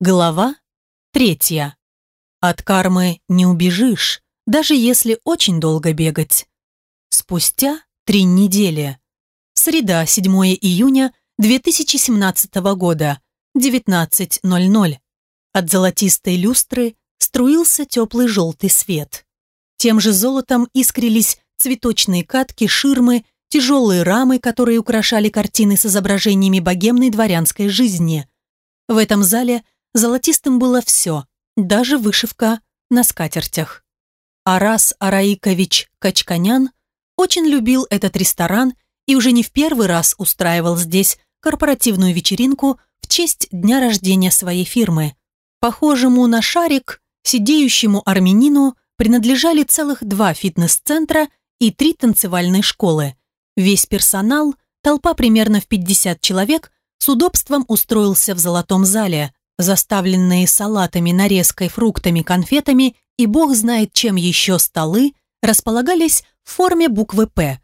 Глава третья. От кармы не убежишь, даже если очень долго бегать. Спустя три недели. Среда, 7 июня 2017 года, 19.00. От золотистой люстры струился теплый желтый свет. Тем же золотом искрились цветочные катки, ширмы, тяжелые рамы, которые украшали картины с изображениями богемной дворянской жизни. В этом зале – Золотистым было все, даже вышивка на скатертях. Арас Араикович Качканян очень любил этот ресторан и уже не в первый раз устраивал здесь корпоративную вечеринку в честь дня рождения своей фирмы. Похожему на шарик, сидеющему армянину принадлежали целых два фитнес-центра и три танцевальные школы. Весь персонал, толпа примерно в 50 человек, с удобством устроился в золотом зале, Заставленные салатами, нарезкой, фруктами, конфетами и бог знает чем еще столы располагались в форме буквы «П».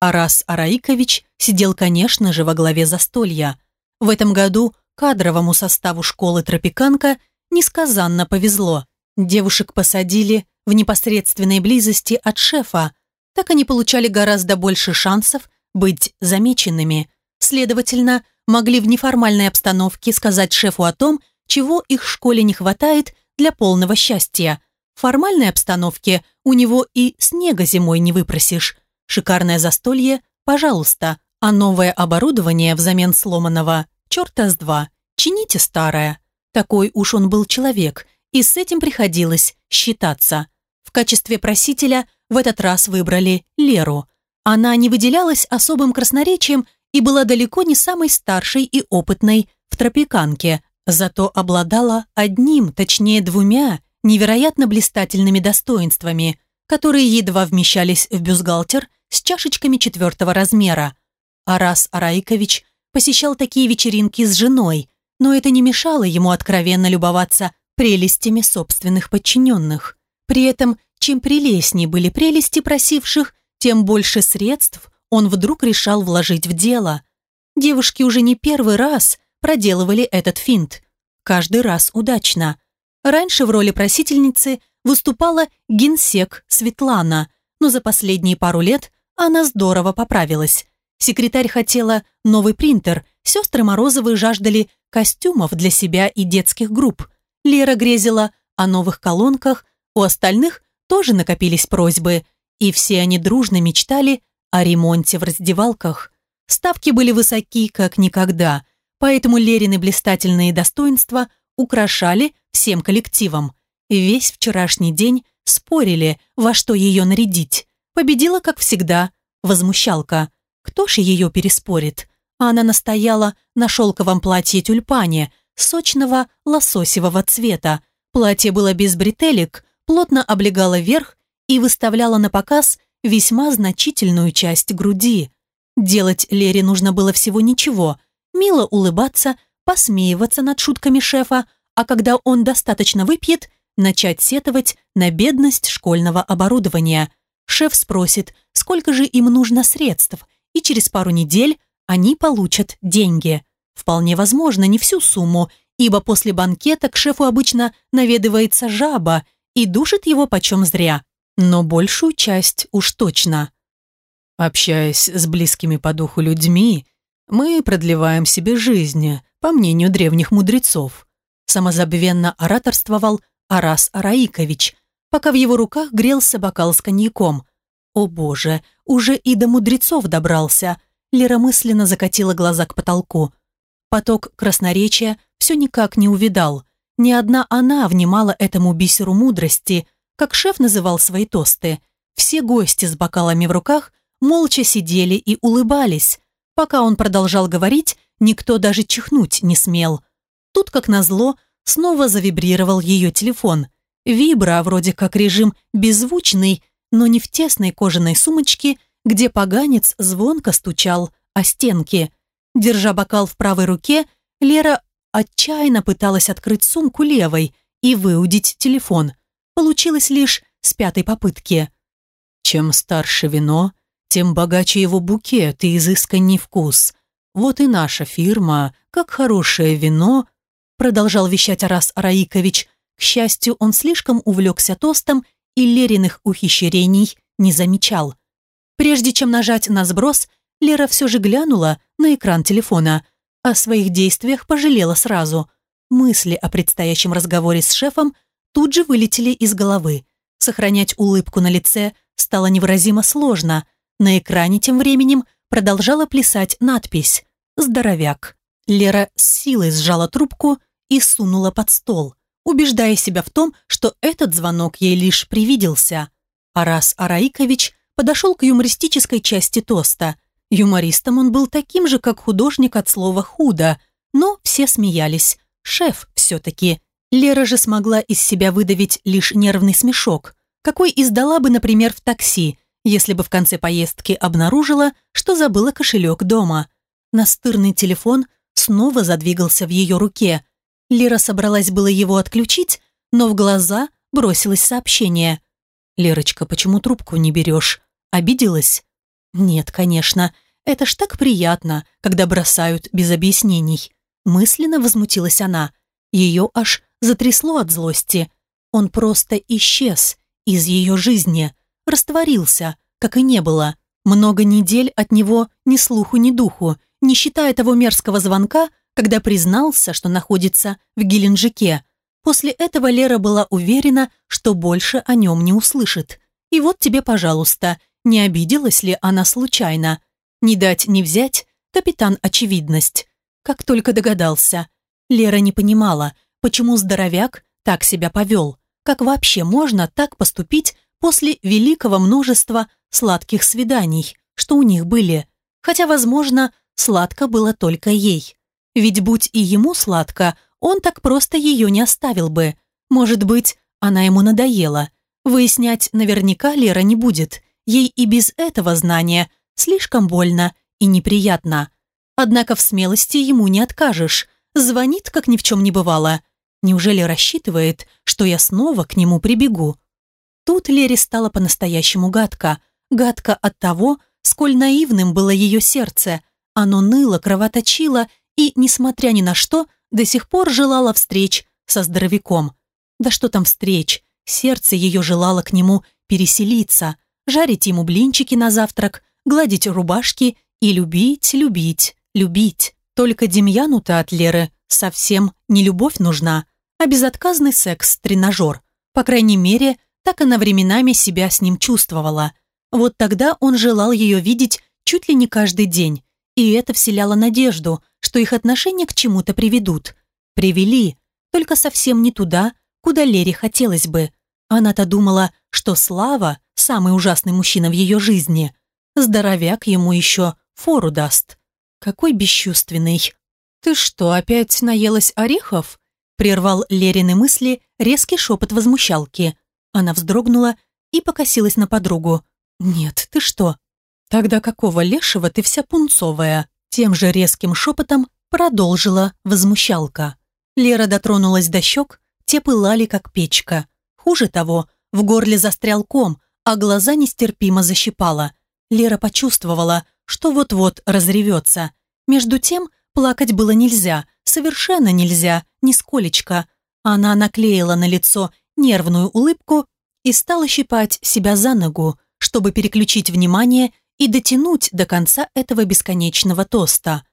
Арас Араикович сидел, конечно же, во главе застолья. В этом году кадровому составу школы «Тропиканка» несказанно повезло. Девушек посадили в непосредственной близости от шефа. Так они получали гораздо больше шансов быть замеченными. Следовательно, могли в неформальной обстановке сказать шефу о том, чего их школе не хватает для полного счастья. Формальной обстановке у него и снега зимой не выпросишь. Шикарное застолье – пожалуйста, а новое оборудование взамен сломанного – черта с два. Чините старое. Такой уж он был человек, и с этим приходилось считаться. В качестве просителя в этот раз выбрали Леру. Она не выделялась особым красноречием и была далеко не самой старшей и опытной в тропиканке, зато обладала одним, точнее двумя, невероятно блистательными достоинствами, которые едва вмещались в бюстгальтер с чашечками четвертого размера. Арас Араикович посещал такие вечеринки с женой, но это не мешало ему откровенно любоваться прелестями собственных подчиненных. При этом, чем прелестнее были прелести просивших, тем больше средств он вдруг решал вложить в дело. Девушки уже не первый раз проделывали этот финт. Каждый раз удачно. Раньше в роли просительницы выступала генсек Светлана, но за последние пару лет она здорово поправилась. Секретарь хотела новый принтер, сестры Морозовы жаждали костюмов для себя и детских групп. Лера грезила о новых колонках, у остальных тоже накопились просьбы, и все они дружно мечтали о ремонте в раздевалках. Ставки были высоки, как никогда – поэтому Лерины блистательные достоинства украшали всем коллективом. Весь вчерашний день спорили, во что ее нарядить. Победила, как всегда, возмущалка. Кто ж ее переспорит? Она настояла на шелковом платье тюльпане, сочного лососевого цвета. Платье было без бретелек, плотно облегало верх и выставляло на показ весьма значительную часть груди. Делать Лере нужно было всего ничего – мило улыбаться, посмеиваться над шутками шефа, а когда он достаточно выпьет, начать сетовать на бедность школьного оборудования. Шеф спросит, сколько же им нужно средств, и через пару недель они получат деньги. Вполне возможно, не всю сумму, ибо после банкета к шефу обычно наведывается жаба и душит его почем зря. Но большую часть уж точно. Общаясь с близкими по духу людьми, мы продлеваем себе жизнь, по мнению древних мудрецов. Самозабвенно ораторствовал Арас Араикович, пока в его руках грелся бокал с коньяком. О боже, уже и до мудрецов добрался. Лера мысленно закатила глаза к потолку. Поток красноречия все никак не увидал. Ни одна она внимала этому бисеру мудрости, как шеф называл свои тосты. Все гости с бокалами в руках молча сидели и улыбались, Пока он продолжал говорить, никто даже чихнуть не смел. Тут, как назло, снова завибрировал ее телефон. Вибра, вроде как режим беззвучный, но не в тесной кожаной сумочке, где поганец звонко стучал о стенки. Держа бокал в правой руке, Лера отчаянно пыталась открыть сумку левой и выудить телефон. Получилось лишь с пятой попытки. Чем старше вино, тем богаче его букет и изысканней вкус. Вот и наша фирма, как хорошее вино, продолжал вещать Арас Араикович. К счастью, он слишком увлекся тостом и Лериных ухищрений не замечал. Прежде чем нажать на сброс, Лера все же глянула на экран телефона. О своих действиях пожалела сразу. Мысли о предстоящем разговоре с шефом тут же вылетели из головы. Сохранять улыбку на лице стало невыразимо сложно. На экране тем временем продолжала плясать надпись «Здоровяк». Лера с силой сжала трубку и сунула под стол, убеждая себя в том, что этот звонок ей лишь привиделся. Арас Араикович подошел к юмористической части тоста. Юмористом он был таким же, как художник от слова «худо», но все смеялись. Шеф все-таки. Лера же смогла из себя выдавить лишь нервный смешок, какой издала бы, например, в такси, если бы в конце поездки обнаружила, что забыла кошелек дома. Настырный телефон снова задвигался в ее руке. Лера собралась было его отключить, но в глаза бросилось сообщение. «Лерочка, почему трубку не берешь? Обиделась?» «Нет, конечно. Это ж так приятно, когда бросают без объяснений». Мысленно возмутилась она. Ее аж затрясло от злости. Он просто исчез из ее жизни, растворился, как и не было. Много недель от него ни слуху, ни духу, не считая того мерзкого звонка, когда признался, что находится в Геленджике. После этого Лера была уверена, что больше о нем не услышит. И вот тебе, пожалуйста, не обиделась ли она случайно? Не дать, не взять, капитан очевидность. Как только догадался. Лера не понимала, почему здоровяк так себя повел. Как вообще можно так поступить после великого множества сладких свиданий, что у них были? Хотя, возможно, сладко было только ей. Ведь будь и ему сладко, он так просто ее не оставил бы. Может быть, она ему надоела. Выяснять наверняка Лера не будет. Ей и без этого знания слишком больно и неприятно. Однако в смелости ему не откажешь. Звонит, как ни в чем не бывало. Неужели рассчитывает, что я снова к нему прибегу? Тут Лере стало по-настоящему гадко. Гадко от того, сколь наивным было ее сердце. Оно ныло, кровоточило и, несмотря ни на что, до сих пор желало встреч со здоровяком. Да что там встреч? Сердце ее желало к нему переселиться, жарить ему блинчики на завтрак, гладить рубашки и любить, любить любить. Только Демьяну-то от Леры совсем не любовь нужна, а безотказный секс-тренажер. По крайней мере, так она временами себя с ним чувствовала. Вот тогда он желал ее видеть чуть ли не каждый день, и это вселяло надежду, что их отношения к чему-то приведут. Привели, только совсем не туда, куда Лере хотелось бы. Она-то думала, что Слава – самый ужасный мужчина в ее жизни. Здоровяк ему еще фору даст. Какой бесчувственный. Ты что, опять наелась орехов? Прервал Лерины мысли резкий шепот возмущалки. Она вздрогнула и покосилась на подругу. «Нет, ты что?» «Тогда какого лешего ты вся пунцовая?» Тем же резким шепотом продолжила возмущалка. Лера дотронулась до щек, те пылали, как печка. Хуже того, в горле застрял ком, а глаза нестерпимо защипала. Лера почувствовала, что вот-вот разревется. Между тем, плакать было нельзя, совершенно нельзя, нисколечко. Она наклеила на лицо нервную улыбку и стала щипать себя за ногу, чтобы переключить внимание и дотянуть до конца этого бесконечного тоста.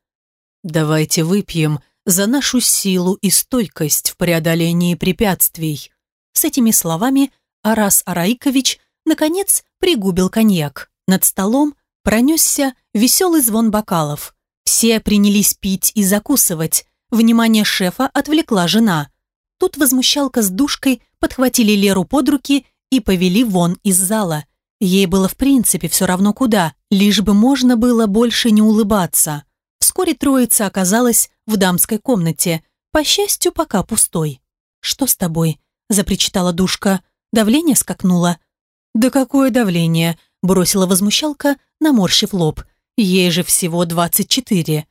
«Давайте выпьем за нашу силу и стойкость в преодолении препятствий». С этими словами Арас Араикович наконец пригубил коньяк. Над столом Пронесся веселый звон бокалов. Все принялись пить и закусывать. Внимание шефа отвлекла жена. Тут возмущалка с душкой подхватили Леру под руки и повели вон из зала. Ей было в принципе все равно куда, лишь бы можно было больше не улыбаться. Вскоре троица оказалась в дамской комнате, по счастью, пока пустой. «Что с тобой?» – запричитала душка. Давление скакнуло. «Да какое давление?» – бросила возмущалка, наморщив лоб. Ей же всего двадцать четыре.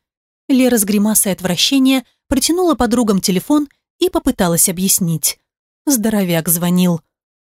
Лера с гримасой отвращения протянула подругам телефон и попыталась объяснить. Здоровяк звонил.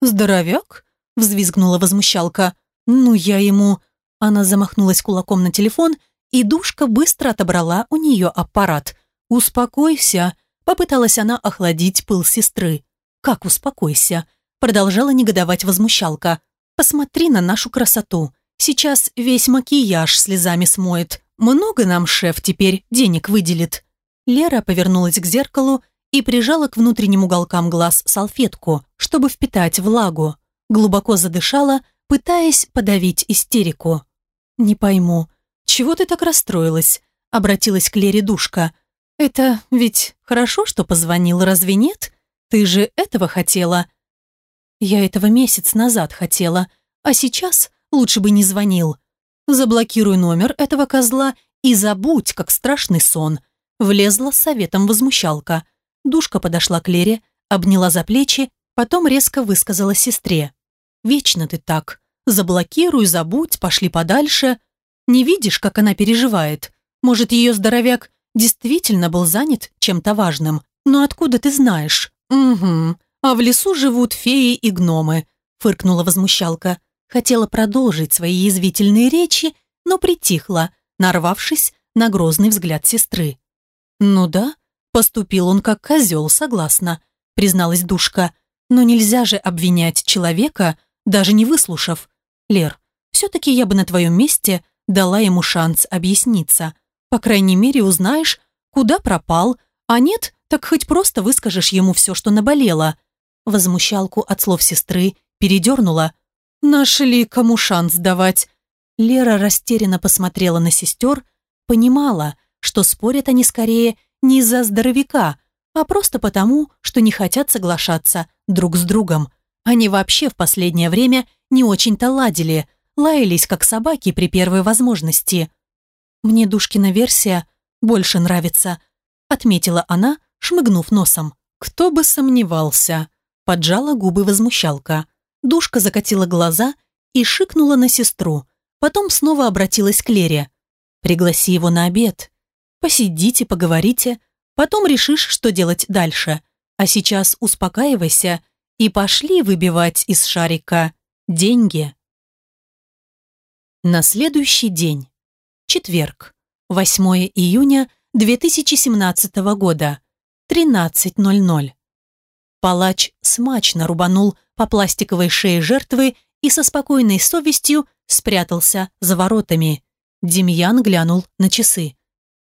«Здоровяк?» – взвизгнула возмущалка. «Ну, я ему...» Она замахнулась кулаком на телефон, и душка быстро отобрала у нее аппарат. «Успокойся», – Попыталась она охладить пыл сестры. «Как успокойся?» Продолжала негодовать возмущалка. «Посмотри на нашу красоту. Сейчас весь макияж слезами смоет. Много нам шеф теперь денег выделит». Лера повернулась к зеркалу и прижала к внутренним уголкам глаз салфетку, чтобы впитать влагу. Глубоко задышала, пытаясь подавить истерику. «Не пойму, чего ты так расстроилась?» обратилась к Лере Душка. «Это ведь хорошо, что позвонил, разве нет? Ты же этого хотела?» «Я этого месяц назад хотела, а сейчас лучше бы не звонил. Заблокируй номер этого козла и забудь, как страшный сон», влезла с советом возмущалка. Душка подошла к Лере, обняла за плечи, потом резко высказала сестре. «Вечно ты так. Заблокируй, забудь, пошли подальше. Не видишь, как она переживает? Может, ее здоровяк действительно был занят чем-то важным? Но откуда ты знаешь? Угу. А в лесу живут феи и гномы», фыркнула возмущалка. Хотела продолжить свои язвительные речи, но притихла, нарвавшись на грозный взгляд сестры. «Ну да, поступил он как козел, согласна», призналась Душка. «Но нельзя же обвинять человека, даже не выслушав. Лер, все-таки я бы на твоем месте дала ему шанс объясниться. По крайней мере, узнаешь, куда пропал, а нет, так хоть просто выскажешь ему все, что наболело». Возмущалку от слов сестры передернула. «Нашли кому шанс давать». Лера растерянно посмотрела на сестер, понимала, что спорят они скорее не из-за здоровяка, а просто потому, что не хотят соглашаться друг с другом. Они вообще в последнее время не очень-то ладили, лаялись как собаки при первой возможности. «Мне Душкина версия больше нравится», отметила она, шмыгнув носом. «Кто бы сомневался», поджала губы возмущалка. Душка закатила глаза и шикнула на сестру, потом снова обратилась к Лере. «Пригласи его на обед. Посидите, поговорите, потом решишь, что делать дальше. А сейчас успокаивайся и пошли выбивать из шарика деньги». На следующий день. Четверг. 8 июня 2017 года. 13.00. Палач смачно рубанул по пластиковой шее жертвы и со спокойной совестью спрятался за воротами. Демьян глянул на часы.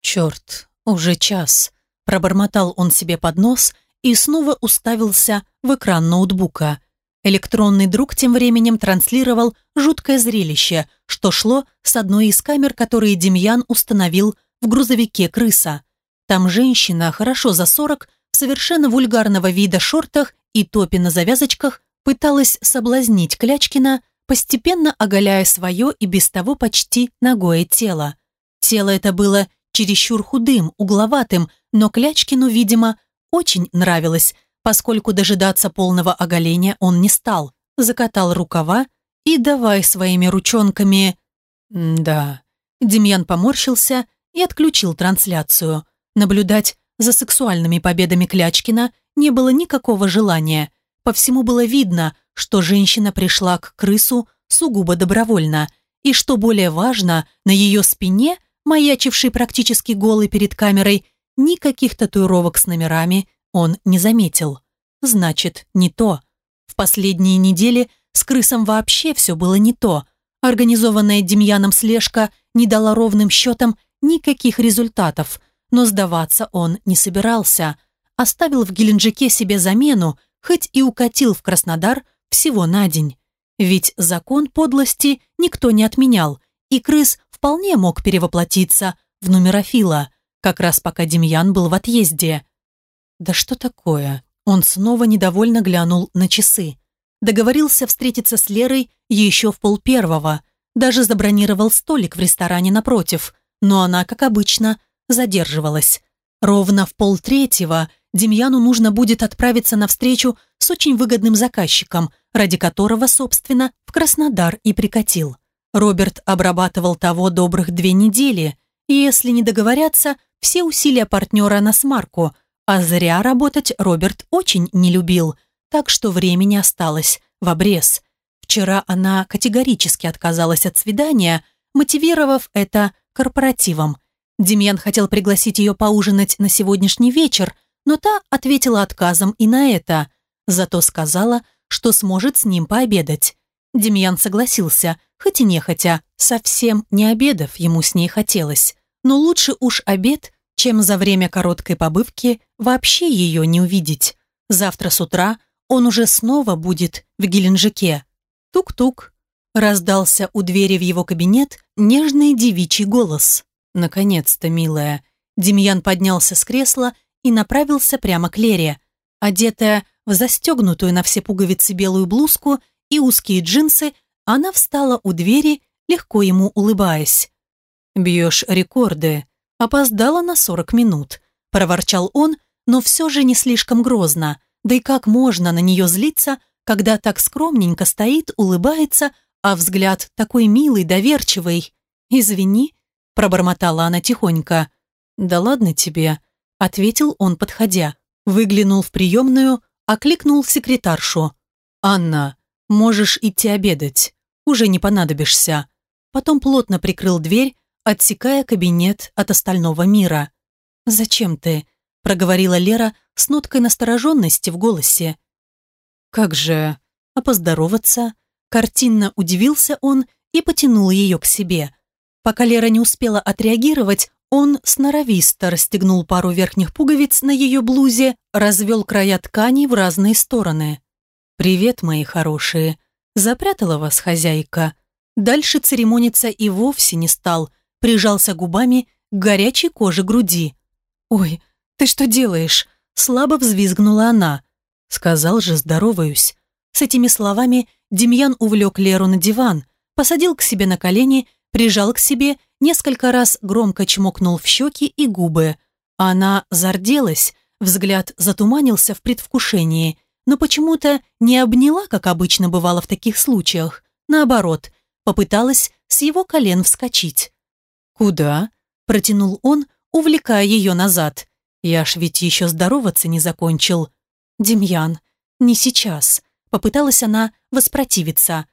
«Черт, уже час», – пробормотал он себе под нос и снова уставился в экран ноутбука. Электронный друг тем временем транслировал жуткое зрелище, что шло с одной из камер, которые Демьян установил в грузовике «Крыса». Там женщина, хорошо за сорок, в совершенно вульгарного вида шортах и топе на завязочках, пыталась соблазнить Клячкина, постепенно оголяя свое и без того почти ногое тело. Тело это было чересчур худым, угловатым, но Клячкину, видимо, очень нравилось, поскольку дожидаться полного оголения он не стал. Закатал рукава и давай своими ручонками... Да. Демьян поморщился и отключил трансляцию. Наблюдать за сексуальными победами Клячкина не было никакого желания. По всему было видно, что женщина пришла к крысу сугубо добровольно, и, что более важно, на ее спине, маячившей практически голой перед камерой, никаких татуировок с номерами он не заметил. Значит, не то. В последние недели с крысом вообще все было не то. Организованная Демьяном слежка не дала ровным счетом никаких результатов, но сдаваться он не собирался. Оставил в Геленджике себе замену, хоть и укатил в Краснодар всего на день. Ведь закон подлости никто не отменял, и крыс вполне мог перевоплотиться в нумерофила, как раз пока Демьян был в отъезде. Да что такое? Он снова недовольно глянул на часы. Договорился встретиться с Лерой еще в полпервого. Даже забронировал столик в ресторане напротив. Но она, как обычно, задерживалась. Ровно в полтретьего Демьяну нужно будет отправиться на встречу с очень выгодным заказчиком, ради которого, собственно, в Краснодар и прикатил. Роберт обрабатывал того добрых две недели, и если не договорятся, все усилия партнера на смарку – а зря работать Роберт очень не любил, так что времени осталось в обрез. Вчера она категорически отказалась от свидания, мотивировав это корпоративом. Демьян хотел пригласить ее поужинать на сегодняшний вечер, но та ответила отказом и на это, зато сказала, что сможет с ним пообедать. Демьян согласился, хоть и нехотя, совсем не обедав ему с ней хотелось. Но лучше уж обед, чем за время короткой побывки вообще ее не увидеть. Завтра с утра он уже снова будет в Геленджике. Тук-тук. Раздался у двери в его кабинет нежный девичий голос. Наконец-то, милая. Демьян поднялся с кресла и направился прямо к Лере. Одетая в застегнутую на все пуговицы белую блузку и узкие джинсы, она встала у двери, легко ему улыбаясь. «Бьешь рекорды. Опоздала на сорок минут», – проворчал он, но все же не слишком грозно. Да и как можно на нее злиться, когда так скромненько стоит, улыбается, а взгляд такой милый, доверчивый. «Извини», – пробормотала она тихонько. «Да ладно тебе», – ответил он, подходя. Выглянул в приемную, окликнул секретаршу. «Анна, можешь идти обедать, уже не понадобишься». Потом плотно прикрыл дверь, отсекая кабинет от остального мира. «Зачем ты?» – проговорила Лера с ноткой настороженности в голосе. «Как же...» «А поздороваться?» Картинно удивился он и потянул ее к себе. Пока Лера не успела отреагировать, он сноровисто расстегнул пару верхних пуговиц на ее блузе, развел края ткани в разные стороны. «Привет, мои хорошие!» Запрятала вас хозяйка. Дальше церемониться и вовсе не стал, прижался губами к горячей коже груди. «Ой, ты что делаешь?» Слабо взвизгнула она. Сказал же, здороваюсь. С этими словами Демьян увлек Леру на диван, посадил к себе на колени, прижал к себе несколько раз громко чмокнул в щеки и губы. Она зарделась, взгляд затуманился в предвкушении, но почему-то не обняла, как обычно бывало в таких случаях. Наоборот, попыталась с его колен вскочить. «Куда?» – протянул он, увлекая ее назад. «Я ж ведь еще здороваться не закончил». «Демьян, не сейчас», – попыталась она воспротивиться.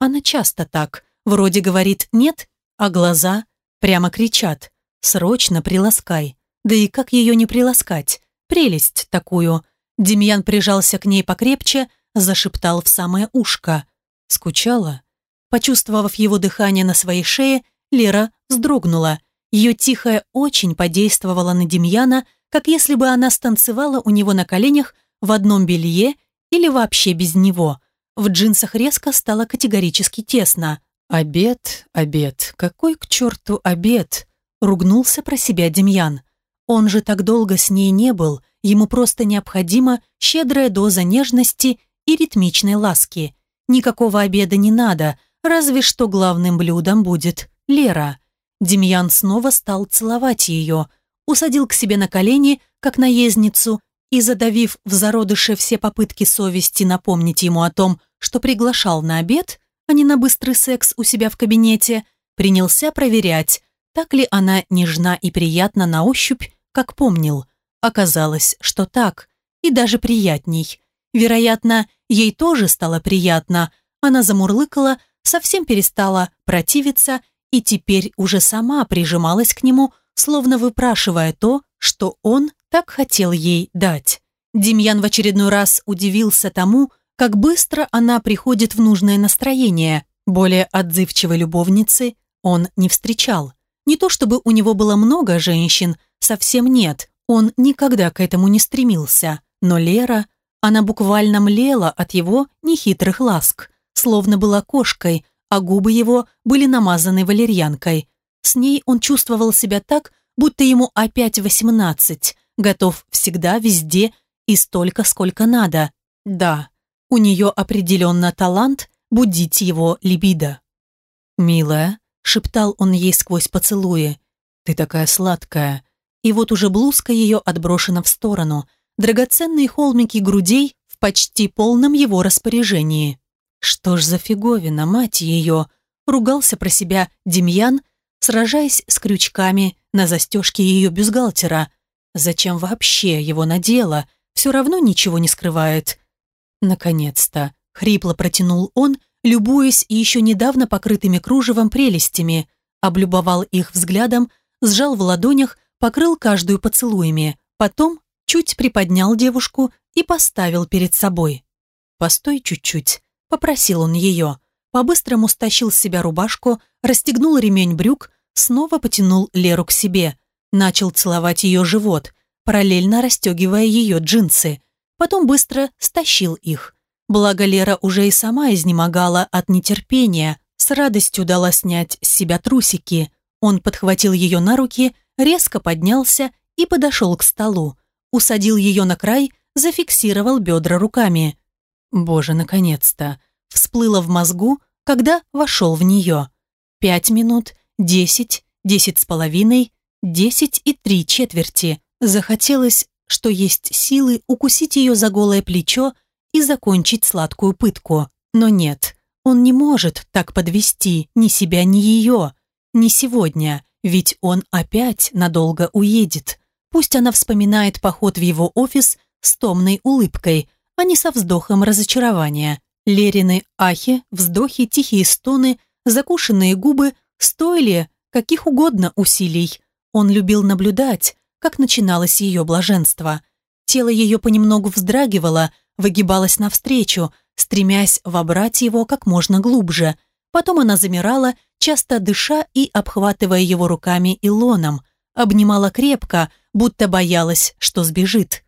Она часто так, вроде говорит «нет», а глаза прямо кричат «Срочно приласкай!» Да и как ее не приласкать? Прелесть такую. Демьян прижался к ней покрепче, зашептал в самое ушко. Скучала? Почувствовав его дыхание на своей шее, Лера вздрогнула. Ее тихое очень подействовало на Демьяна, как если бы она станцевала у него на коленях в одном белье или вообще без него. В джинсах резко стало категорически тесно. «Обед, обед, какой к черту обед?» Ругнулся про себя Демьян. Он же так долго с ней не был, ему просто необходима щедрая доза нежности и ритмичной ласки. Никакого обеда не надо, разве что главным блюдом будет Лера. Демьян снова стал целовать ее, усадил к себе на колени, как наездницу, и, задавив в зародыше все попытки совести напомнить ему о том, что приглашал на обед, а не на быстрый секс у себя в кабинете, принялся проверять, так ли она нежна и приятна на ощупь, как помнил. Оказалось, что так, и даже приятней. Вероятно, ей тоже стало приятно. Она замурлыкала, совсем перестала противиться и теперь уже сама прижималась к нему, словно выпрашивая то, что он так хотел ей дать. Демьян в очередной раз удивился тому, как быстро она приходит в нужное настроение. Более отзывчивой любовницы он не встречал. Не то чтобы у него было много женщин, совсем нет, он никогда к этому не стремился. Но Лера, она буквально млела от его нехитрых ласк, словно была кошкой, а губы его были намазаны валерьянкой. С ней он чувствовал себя так, будто ему опять восемнадцать, готов всегда, везде и столько, сколько надо. Да, у нее определенно талант будить его либидо. «Милая», — шептал он ей сквозь поцелуи, — «ты такая сладкая». И вот уже блузка ее отброшена в сторону, драгоценные холмики грудей в почти полном его распоряжении. Что ж за фиговина, мать ее, ругался про себя Демьян, сражаясь с крючками на застежке ее бюстгальтера. Зачем вообще его надела? Все равно ничего не скрывает. Наконец-то, хрипло протянул он, любуясь еще недавно покрытыми кружевом прелестями, облюбовал их взглядом, сжал в ладонях, покрыл каждую поцелуями, потом чуть приподнял девушку и поставил перед собой. «Постой чуть-чуть», — попросил он ее. По-быстрому стащил с себя рубашку, расстегнул ремень брюк, снова потянул Леру к себе, начал целовать ее живот, параллельно расстегивая ее джинсы. Потом быстро стащил их. Благо Лера уже и сама изнемогала от нетерпения, с радостью дала снять с себя трусики. Он подхватил ее на руки, резко поднялся и подошел к столу. Усадил ее на край, зафиксировал бедра руками. Боже, наконец-то! Всплыло в мозгу, когда вошел в нее. Пять минут, десять, десять с половиной, десять и три четверти. Захотелось, что есть силы, укусить ее за голое плечо и закончить сладкую пытку. Но нет, он не может так подвести ни себя, ни ее. Не сегодня, ведь он опять надолго уедет. Пусть она вспоминает поход в его офис с томной улыбкой, а не со вздохом разочарования. Лерины ахи, вздохи, тихие стоны, закушенные губы стоили каких угодно усилий. Он любил наблюдать, как начиналось ее блаженство. Тело ее понемногу вздрагивало, выгибалось навстречу, стремясь вобрать его как можно глубже. Потом она замирала, часто дыша и обхватывая его руками и лоном, обнимала крепко, будто боялась, что сбежит.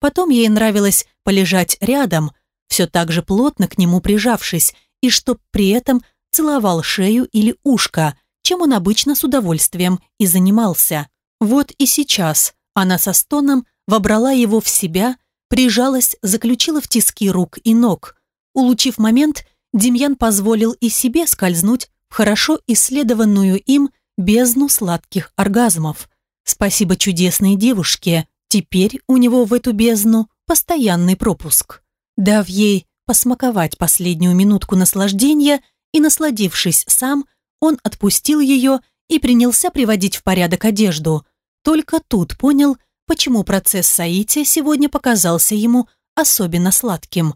Потом ей нравилось полежать рядом, все так же плотно к нему прижавшись, и чтоб при этом целовал шею или ушко, чем он обычно с удовольствием и занимался. Вот и сейчас она со стоном вобрала его в себя, прижалась, заключила в тиски рук и ног. Улучив момент, Демьян позволил и себе скользнуть хорошо исследованную им бездну сладких оргазмов. Спасибо чудесной девушке, теперь у него в эту бездну постоянный пропуск. Дав ей посмаковать последнюю минутку наслаждения и насладившись сам, он отпустил ее и принялся приводить в порядок одежду. Только тут понял, почему процесс соития сегодня показался ему особенно сладким.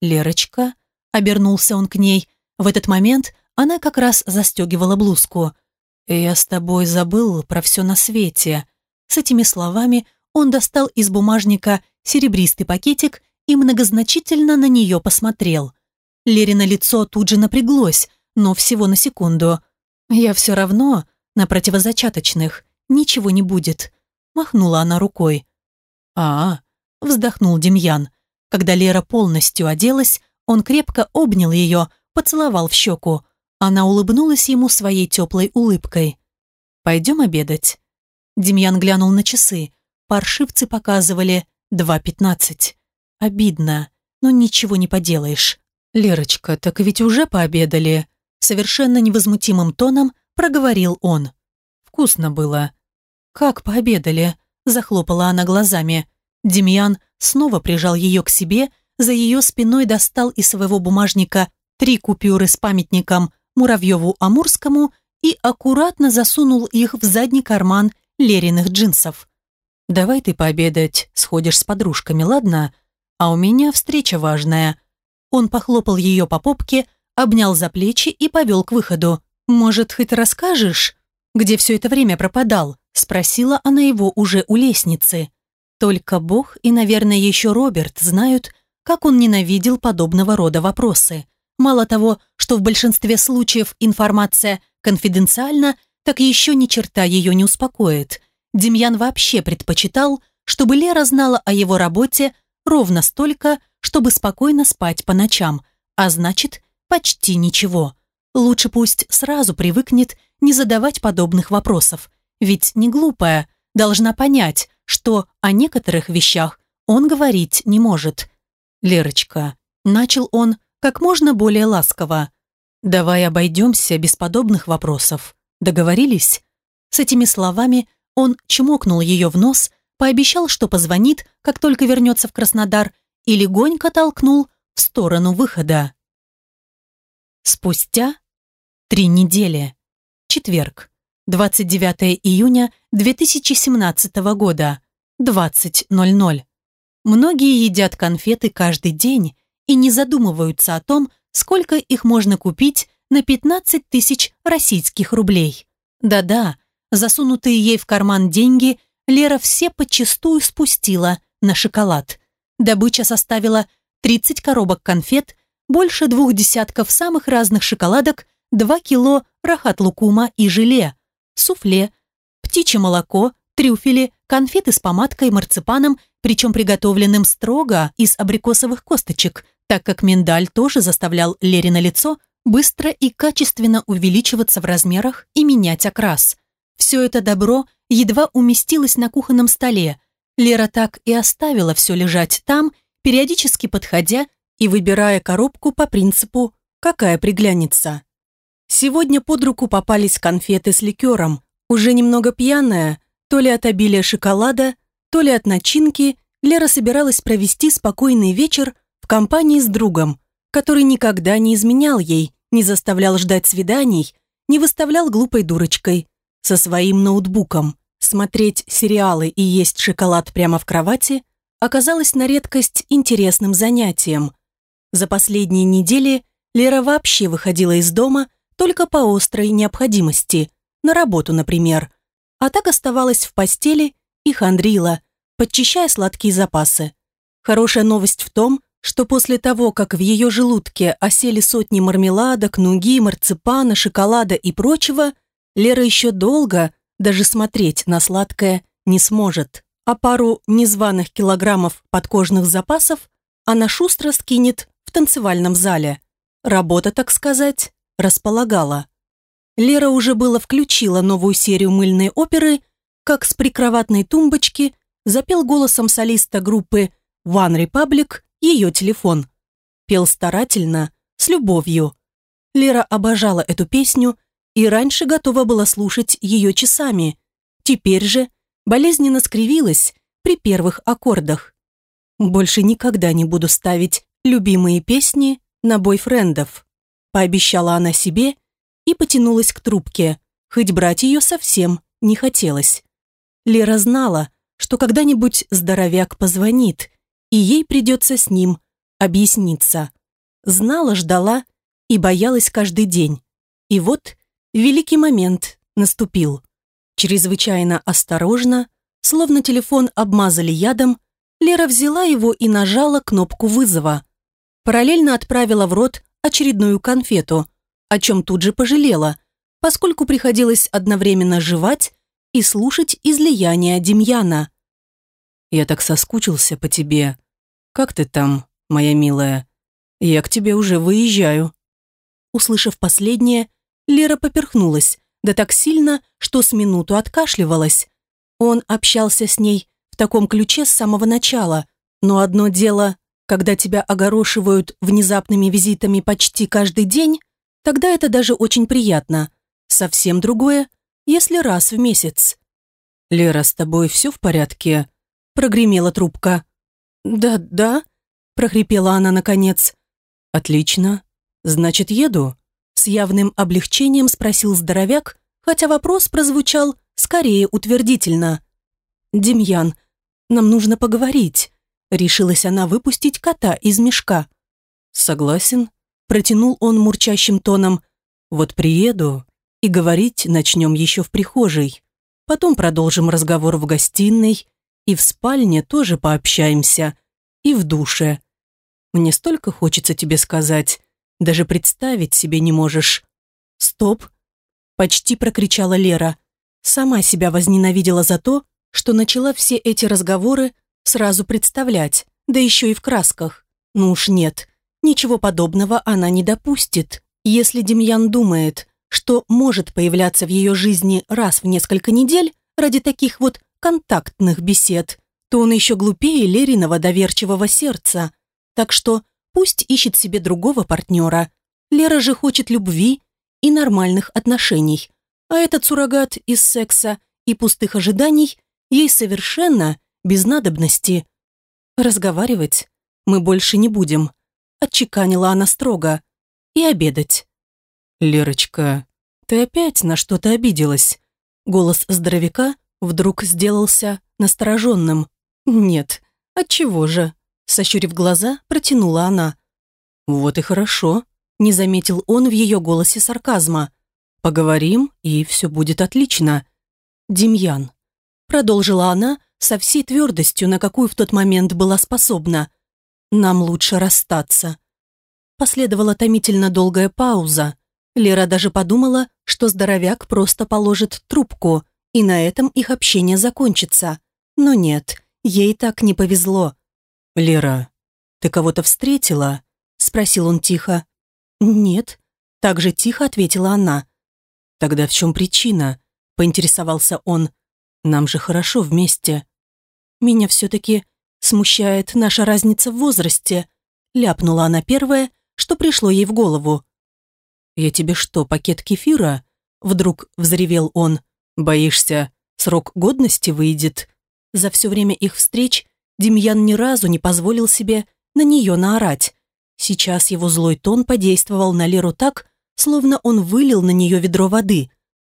«Лерочка», — обернулся он к ней, в этот момент она как раз застегивала блузку. «Я с тобой забыл про все на свете». С этими словами он достал из бумажника серебристый пакетик и многозначительно на нее посмотрел. Лерина лицо тут же напряглось, но всего на секунду. «Я все равно на противозачаточных, ничего не будет», махнула она рукой. «А, -а вздохнул Демьян. Когда Лера полностью оделась, он крепко обнял ее, поцеловал в щеку. Она улыбнулась ему своей теплой улыбкой. «Пойдем обедать?» Демьян глянул на часы. Паршивцы показывали 2.15. Обидно, но ничего не поделаешь. «Лерочка, так ведь уже пообедали?» Совершенно невозмутимым тоном проговорил он. «Вкусно было». «Как пообедали?» Захлопала она глазами. Демьян снова прижал ее к себе, за ее спиной достал из своего бумажника три купюры с памятником Муравьеву-Амурскому и аккуратно засунул их в задний карман Лериных джинсов. «Давай ты пообедать сходишь с подружками, ладно? А у меня встреча важная». Он похлопал ее по попке, обнял за плечи и повел к выходу. «Может, хоть расскажешь, где все это время пропадал?» Спросила она его уже у лестницы. Только Бог и, наверное, еще Роберт знают, как он ненавидел подобного рода вопросы. Мало того, что в большинстве случаев информация конфиденциальна, так еще ни черта ее не успокоит. Демьян вообще предпочитал, чтобы Лера знала о его работе ровно столько, чтобы спокойно спать по ночам, а значит, почти ничего. Лучше пусть сразу привыкнет не задавать подобных вопросов, ведь не глупая, должна понять, что о некоторых вещах он говорить не может. «Лерочка», — начал он как можно более ласково, «давай обойдемся без подобных вопросов. Договорились?» С этими словами он чмокнул ее в нос, пообещал, что позвонит, как только вернется в Краснодар, и легонько толкнул в сторону выхода. Спустя три недели. Четверг. 29 июня 2017 года. 20.00. Многие едят конфеты каждый день и не задумываются о том, сколько их можно купить на 15 тысяч российских рублей. Да-да, засунутые ей в карман деньги Лера все подчистую спустила на шоколад. Добыча составила 30 коробок конфет, больше двух десятков самых разных шоколадок, 2 кило рахат-лукума и желе, суфле, птичье молоко, трюфели, конфеты с помадкой, марципаном, причем приготовленным строго из абрикосовых косточек, так как миндаль тоже заставлял Лерино лицо быстро и качественно увеличиваться в размерах и менять окрас. Все это добро едва уместилось на кухонном столе. Лера так и оставила все лежать там, периодически подходя и выбирая коробку по принципу «какая приглянется». Сегодня под руку попались конфеты с ликером, уже немного пьяная, то ли от обилия шоколада, то ли от начинки, Лера собиралась провести спокойный вечер в компании с другом, который никогда не изменял ей, не заставлял ждать свиданий, не выставлял глупой дурочкой, со своим ноутбуком. Смотреть сериалы и есть шоколад прямо в кровати оказалось на редкость интересным занятием. За последние недели Лера вообще выходила из дома только по острой необходимости, на работу, например, а так оставалась в постели и хандрила, подчищая сладкие запасы. Хорошая новость в том, что после того, как в ее желудке осели сотни мармеладок, нуги, марципана, шоколада и прочего, Лера еще долго даже смотреть на сладкое не сможет, а пару незваных килограммов подкожных запасов она шустро скинет в танцевальном зале. Работа, так сказать, располагала. Лера уже было включила новую серию мыльной оперы, как с прикроватной тумбочки запел голосом солиста группы One Republic ее телефон. Пел старательно, с любовью. Лера обожала эту песню и раньше готова была слушать ее часами. Теперь же болезненно скривилась при первых аккордах. Больше никогда не буду ставить любимые песни на бойфрендов. Пообещала она себе и потянулась к трубке, хоть брать ее совсем не хотелось. Лера знала, что когда-нибудь здоровяк позвонит, и ей придется с ним объясниться. Знала, ждала и боялась каждый день. И вот великий момент наступил. Чрезвычайно осторожно, словно телефон обмазали ядом, Лера взяла его и нажала кнопку вызова. Параллельно отправила в рот очередную конфету, о чем тут же пожалела, поскольку приходилось одновременно жевать и слушать излияние Демьяна. «Я так соскучился по тебе. Как ты там, моя милая? Я к тебе уже выезжаю». Услышав последнее, Лера поперхнулась, да так сильно, что с минуту откашливалась. Он общался с ней в таком ключе с самого начала, но одно дело, когда тебя огорошивают внезапными визитами почти каждый день, Тогда это даже очень приятно. Совсем другое, если раз в месяц. «Лера, с тобой все в порядке?» Прогремела трубка. «Да, да», прохрипела она наконец. «Отлично. Значит, еду?» С явным облегчением спросил здоровяк, хотя вопрос прозвучал скорее утвердительно. «Демьян, нам нужно поговорить», решилась она выпустить кота из мешка. «Согласен», Протянул он мурчащим тоном. «Вот приеду, и говорить начнем еще в прихожей. Потом продолжим разговор в гостиной, и в спальне тоже пообщаемся, и в душе. Мне столько хочется тебе сказать, даже представить себе не можешь». «Стоп!» – почти прокричала Лера. Сама себя возненавидела за то, что начала все эти разговоры сразу представлять, да еще и в красках. Ну уж нет, Ничего подобного она не допустит. Если Демьян думает, что может появляться в ее жизни раз в несколько недель ради таких вот контактных бесед, то он еще глупее Лериного доверчивого сердца. Так что пусть ищет себе другого партнера. Лера же хочет любви и нормальных отношений. А этот суррогат из секса и пустых ожиданий ей совершенно без надобности. Разговаривать мы больше не будем отчеканила она строго, и обедать. «Лерочка, ты опять на что-то обиделась?» Голос здоровяка вдруг сделался настороженным. «Нет, отчего же?» Сощурив глаза, протянула она. «Вот и хорошо», — не заметил он в ее голосе сарказма. «Поговорим, и все будет отлично. Демьян, продолжила она со всей твердостью, на какую в тот момент была способна. «Нам лучше расстаться». Последовала томительно долгая пауза. Лера даже подумала, что здоровяк просто положит трубку, и на этом их общение закончится. Но нет, ей так не повезло. «Лера, ты кого-то встретила?» – спросил он тихо. «Нет», – так же тихо ответила она. «Тогда в чем причина?» – поинтересовался он. «Нам же хорошо вместе». «Меня все-таки смущает наша разница в возрасте», – ляпнула она первое, что пришло ей в голову. «Я тебе что, пакет кефира?» – вдруг взревел он. «Боишься, срок годности выйдет?» За все время их встреч Демьян ни разу не позволил себе на нее наорать. Сейчас его злой тон подействовал на Леру так, словно он вылил на нее ведро воды.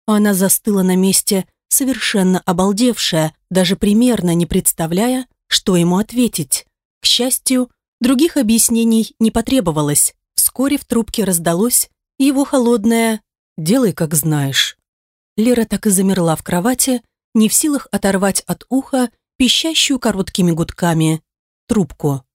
Она застыла на месте, совершенно обалдевшая, даже примерно не представляя, что ему ответить. К счастью, других объяснений не потребовалось. Вскоре в трубке раздалось его холодное «делай, как знаешь». Лера так и замерла в кровати, не в силах оторвать от уха пищащую короткими гудками трубку.